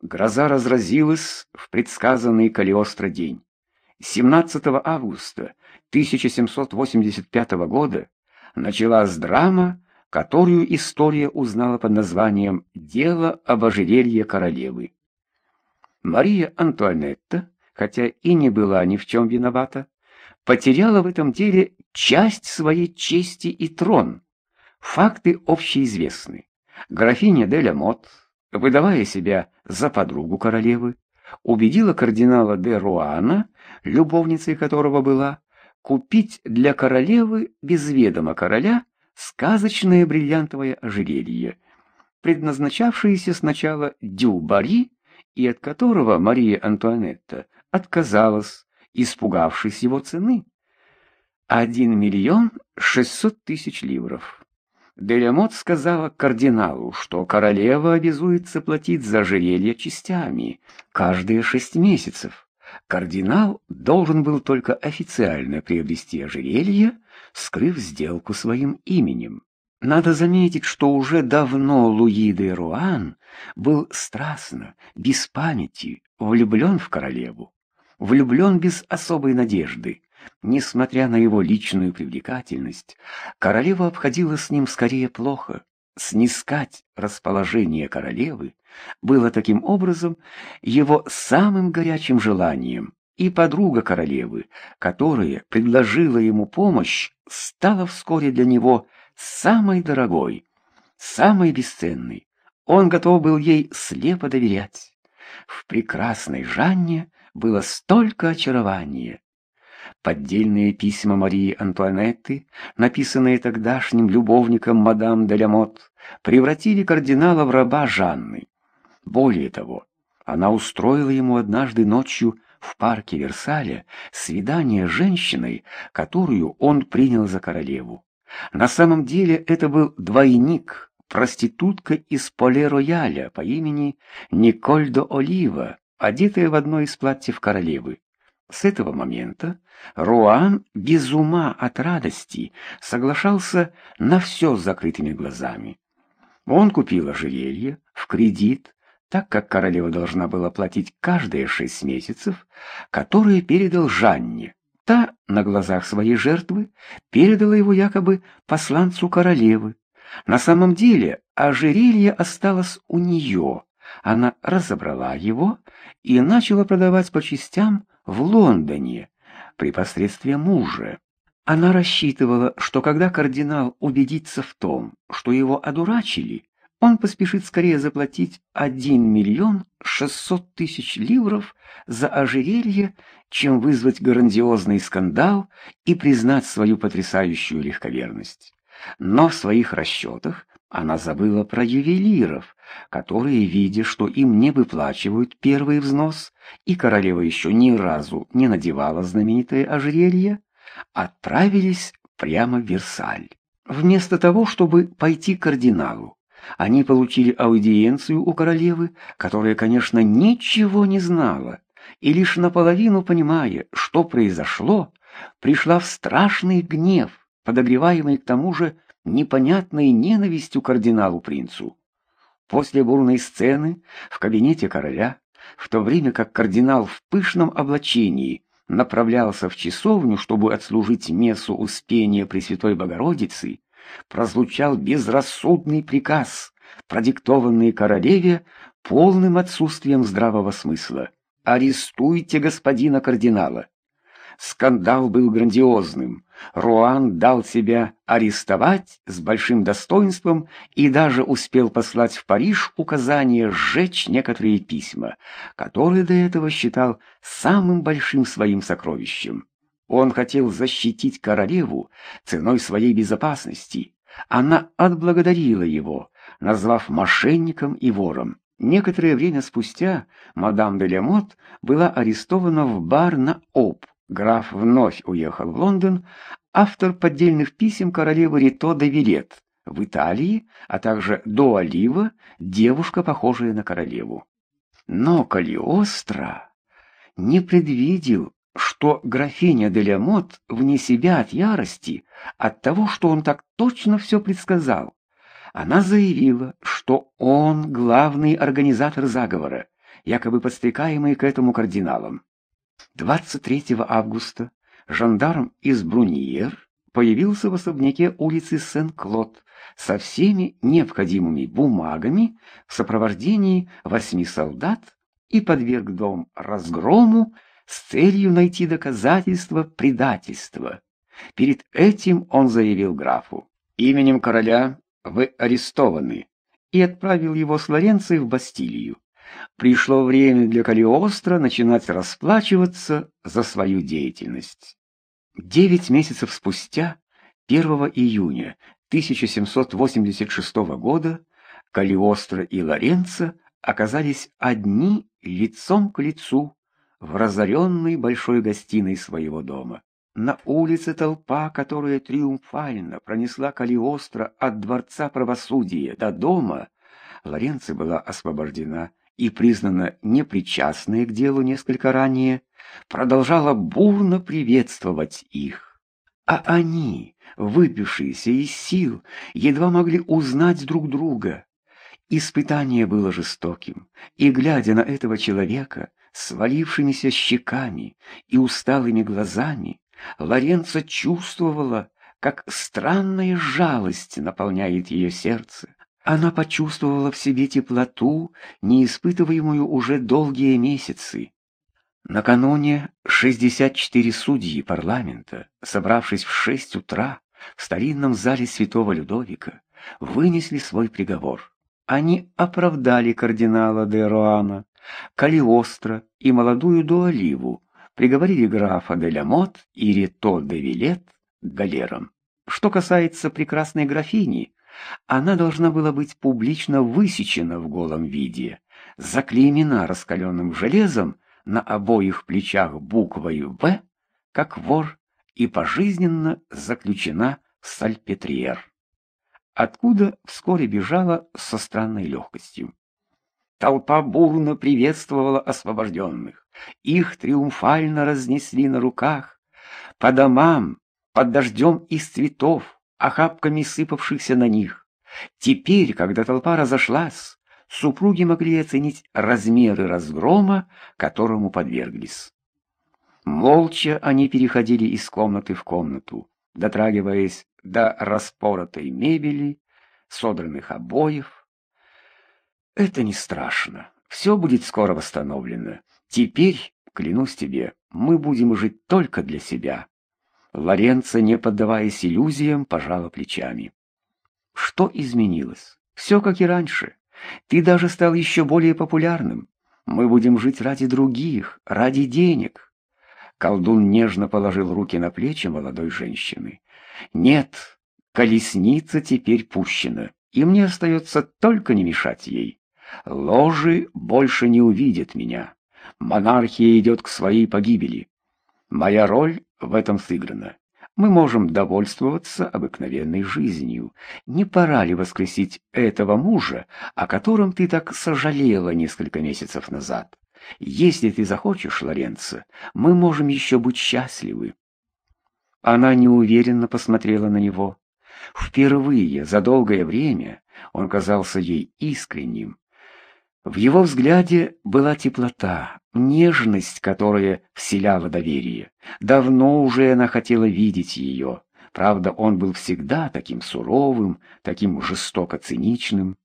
гроза разразилась в предсказанный Калиостро день. 17 августа 1785 года началась драма, которую история узнала под названием «Дело об ожерелье королевы». Мария Антуанетта, хотя и не была ни в чем виновата, потеряла в этом деле часть своей чести и трон. Факты общеизвестны. Графиня де ля Мот, выдавая себя за подругу королевы, убедила кардинала де Руана, любовницей которого была, купить для королевы без ведома короля сказочное бриллиантовое ожерелье, предназначавшееся сначала Дюбари, и от которого Мария Антуанетта отказалась, испугавшись его цены. Один миллион шестьсот тысяч ливров. Делямот сказала кардиналу, что королева обязуется платить за ожерелье частями каждые шесть месяцев. Кардинал должен был только официально приобрести ожерелье, скрыв сделку своим именем. Надо заметить, что уже давно Луи де Руан был страстно, без памяти, влюблен в королеву, влюблен без особой надежды. Несмотря на его личную привлекательность, королева обходила с ним скорее плохо. Снискать расположение королевы было таким образом его самым горячим желанием, и подруга королевы, которая предложила ему помощь, стала вскоре для него самой дорогой, самой бесценной. Он готов был ей слепо доверять. В прекрасной Жанне было столько очарования. Поддельные письма Марии Антуанетты, написанные тогдашним любовником мадам де Лямот, превратили кардинала в раба Жанны. Более того, она устроила ему однажды ночью в парке Версаля свидание с женщиной, которую он принял за королеву. На самом деле это был двойник, проститутка из Поле-Рояля по имени Николь де Олива, одетая в одно из платьев королевы. С этого момента Руан без ума от радости соглашался на все с закрытыми глазами. Он купил ожерелье в кредит, так как королева должна была платить каждые шесть месяцев, которые передал Жанне. Та на глазах своей жертвы передала его якобы посланцу королевы. На самом деле ожерелье осталось у нее. Она разобрала его и начала продавать по частям в Лондоне при посредстве мужа. Она рассчитывала, что когда кардинал убедится в том, что его одурачили, он поспешит скорее заплатить 1 миллион 600 тысяч ливров за ожерелье, чем вызвать грандиозный скандал и признать свою потрясающую легковерность. Но в своих расчетах она забыла про ювелиров, которые, видя, что им не выплачивают первый взнос, и королева еще ни разу не надевала знаменитое ожерелье, отправились прямо в Версаль. Вместо того, чтобы пойти к кардиналу, они получили аудиенцию у королевы, которая, конечно, ничего не знала, и лишь наполовину понимая, что произошло, пришла в страшный гнев, подогреваемый к тому же непонятной ненавистью кардиналу-принцу. После бурной сцены в кабинете короля, в то время как кардинал в пышном облачении направлялся в часовню, чтобы отслужить мессу Успения Пресвятой Богородицы, прозвучал безрассудный приказ, продиктованный королеве полным отсутствием здравого смысла. «Арестуйте господина кардинала!» Скандал был грандиозным. Руан дал себя арестовать с большим достоинством и даже успел послать в Париж указание сжечь некоторые письма, которые до этого считал самым большим своим сокровищем. Он хотел защитить королеву ценой своей безопасности. Она отблагодарила его, назвав мошенником и вором. Некоторое время спустя мадам де Лемот была арестована в бар на Оп. Граф вновь уехал в Лондон, автор поддельных писем королевы Рито де Вилет в Италии, а также до Олива, девушка, похожая на королеву. Но Калиостро не предвидел что графиня де Лямот вне себя от ярости от того, что он так точно все предсказал. Она заявила, что он главный организатор заговора, якобы подстрекаемые к этому кардиналом. 23 августа жандарм из Бруньер появился в особняке улицы Сен-Клод со всеми необходимыми бумагами в сопровождении восьми солдат и подверг дом разгрому с целью найти доказательства предательства. Перед этим он заявил графу, «Именем короля вы арестованы», и отправил его с Лоренцией в Бастилию. Пришло время для Калиостро начинать расплачиваться за свою деятельность. Девять месяцев спустя, 1 июня 1786 года, Калиостро и Лоренцо оказались одни лицом к лицу в разоренной большой гостиной своего дома. На улице толпа, которая триумфально пронесла Калиостро от Дворца Правосудия до дома, Лоренцо была освобождена и признана непричастной к делу несколько ранее, продолжала бурно приветствовать их. А они, выпившиеся из сил, едва могли узнать друг друга. Испытание было жестоким, и, глядя на этого человека, свалившимися щеками и усталыми глазами, Лоренцо чувствовала, как странная жалость наполняет ее сердце. Она почувствовала в себе теплоту, не испытываемую уже долгие месяцы. Накануне 64 судьи парламента, собравшись в 6 утра в старинном зале святого Людовика, вынесли свой приговор. Они оправдали кардинала де Роана, Калиостро и молодую Дуаливу, приговорили графа де Ламот и Рето де Вилет к галерам. Что касается прекрасной графини, она должна была быть публично высечена в голом виде, заклеймена раскаленным железом на обоих плечах буквой «В», как вор, и пожизненно заключена в сальпетриер, откуда вскоре бежала со странной легкостью. Толпа бурно приветствовала освобожденных. Их триумфально разнесли на руках. По домам, под дождем из цветов, охапками сыпавшихся на них. Теперь, когда толпа разошлась, супруги могли оценить размеры разгрома, которому подверглись. Молча они переходили из комнаты в комнату, дотрагиваясь до распоротой мебели, содранных обоев. Это не страшно, все будет скоро восстановлено. Теперь, клянусь тебе, мы будем жить только для себя. Лоренцо, не поддаваясь иллюзиям, пожала плечами. Что изменилось? Все как и раньше. Ты даже стал еще более популярным. Мы будем жить ради других, ради денег. Колдун нежно положил руки на плечи молодой женщины. Нет, колесница теперь пущена, и мне остается только не мешать ей. Ложи больше не увидят меня. Монархия идет к своей погибели. Моя роль в этом сыграна. Мы можем довольствоваться обыкновенной жизнью. Не пора ли воскресить этого мужа, о котором ты так сожалела несколько месяцев назад? Если ты захочешь, Лоренцо, мы можем еще быть счастливы. Она неуверенно посмотрела на него. Впервые за долгое время он казался ей искренним, в его взгляде была теплота, нежность, которая вселяла доверие. Давно уже она хотела видеть ее. Правда, он был всегда таким суровым, таким жестоко циничным.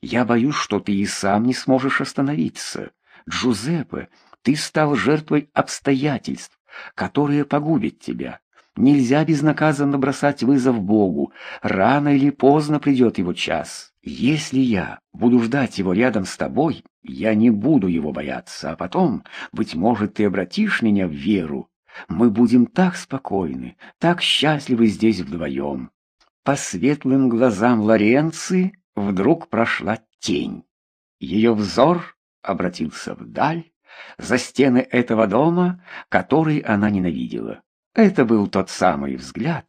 «Я боюсь, что ты и сам не сможешь остановиться. Джузеппе, ты стал жертвой обстоятельств, которые погубят тебя. Нельзя безнаказанно бросать вызов Богу. Рано или поздно придет его час. Если я буду ждать его рядом с тобой, я не буду его бояться, а потом, быть может, ты обратишь меня в веру. Мы будем так спокойны, так счастливы здесь вдвоем. По светлым глазам Лоренции вдруг прошла тень. Ее взор обратился вдаль, за стены этого дома, который она ненавидела. Это был тот самый взгляд,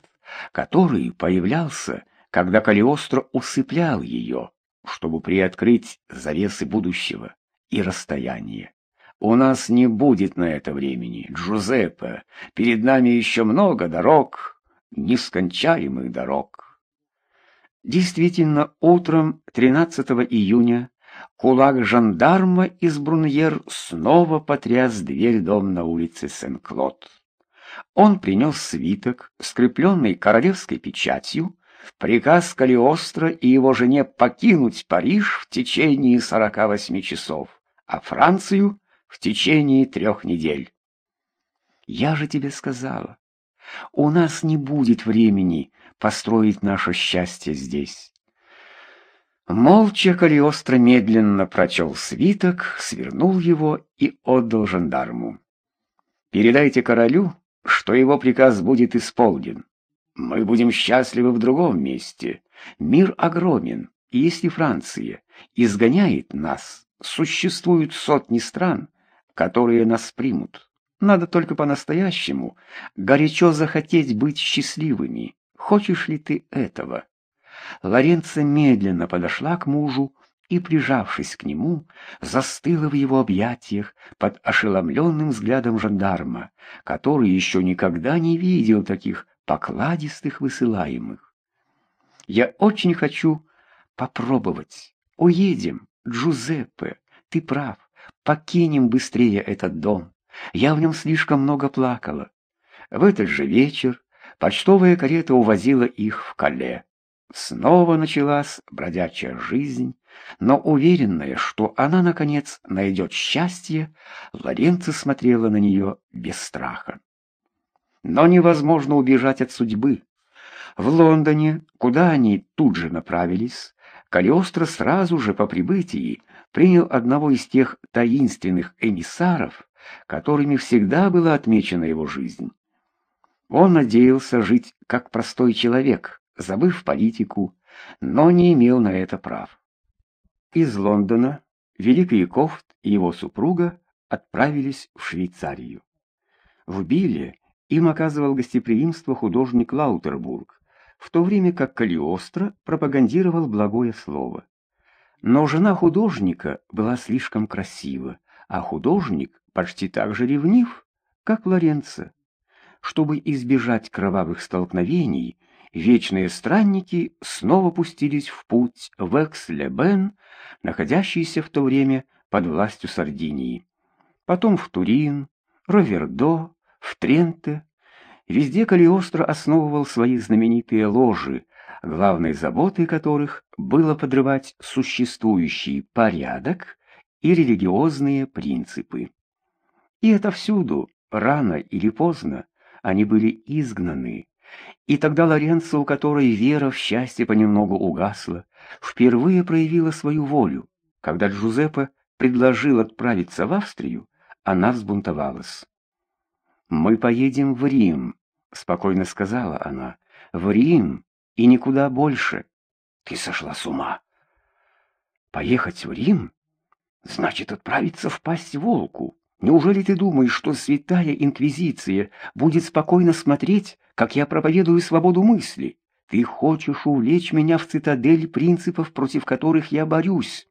который появлялся, когда Калиостро усыплял ее, чтобы приоткрыть завесы будущего и расстояния. У нас не будет на это времени, Джузеппе. Перед нами еще много дорог, нескончаемых дорог. Действительно, утром 13 июня Кулак жандарма из Бруньер снова потряс дверь дом на улице Сен-Клод. Он принес свиток, скрепленный королевской печатью, приказ Калиостро и его жене покинуть Париж в течение 48 часов, а Францию в течение трех недель. Я же тебе сказала, у нас не будет времени построить наше счастье здесь. Молча Калиостро медленно прочел свиток, свернул его и отдал жандарму. «Передайте королю, что его приказ будет исполнен. Мы будем счастливы в другом месте. Мир огромен, и если Франция изгоняет нас, существуют сотни стран, которые нас примут. Надо только по-настоящему горячо захотеть быть счастливыми. Хочешь ли ты этого?» Лоренца медленно подошла к мужу и, прижавшись к нему, застыла в его объятиях под ошеломленным взглядом жандарма, который еще никогда не видел таких покладистых высылаемых. «Я очень хочу попробовать. Уедем, Джузеппе, ты прав, покинем быстрее этот дом. Я в нем слишком много плакала». В этот же вечер почтовая карета увозила их в Кале. Снова началась бродячая жизнь, но уверенная, что она, наконец, найдет счастье, Лоренцо смотрела на нее без страха. Но невозможно убежать от судьбы. В Лондоне, куда они тут же направились, Калиостро сразу же по прибытии принял одного из тех таинственных эмиссаров, которыми всегда была отмечена его жизнь. Он надеялся жить как простой человек, забыв политику, но не имел на это прав. Из Лондона Великий Кофт и его супруга отправились в Швейцарию. В Биле им оказывал гостеприимство художник Лаутербург, в то время как Калиостро пропагандировал благое слово. Но жена художника была слишком красива, а художник почти так же ревнив, как Лоренцо. Чтобы избежать кровавых столкновений, вечные странники снова пустились в путь в Экс-Лебен, находящийся в то время под властью Сардинии. Потом в Турин, Ровердо, в Тренте. Везде Калиостро основывал свои знаменитые ложи, главной заботой которых было подрывать существующий порядок и религиозные принципы. И это всюду, рано или поздно, они были изгнаны, и тогда Лоренцо, у которой вера в счастье понемногу угасла, впервые проявила свою волю. Когда Джузеппе предложил отправиться в Австрию, она взбунтовалась. «Мы поедем в Рим», — спокойно сказала она. «В Рим и никуда больше». «Ты сошла с ума». «Поехать в Рим? Значит, отправиться в пасть волку. Неужели ты думаешь, что святая инквизиция будет спокойно смотреть, как я проповедую свободу мысли. Ты хочешь увлечь меня в цитадель принципов, против которых я борюсь.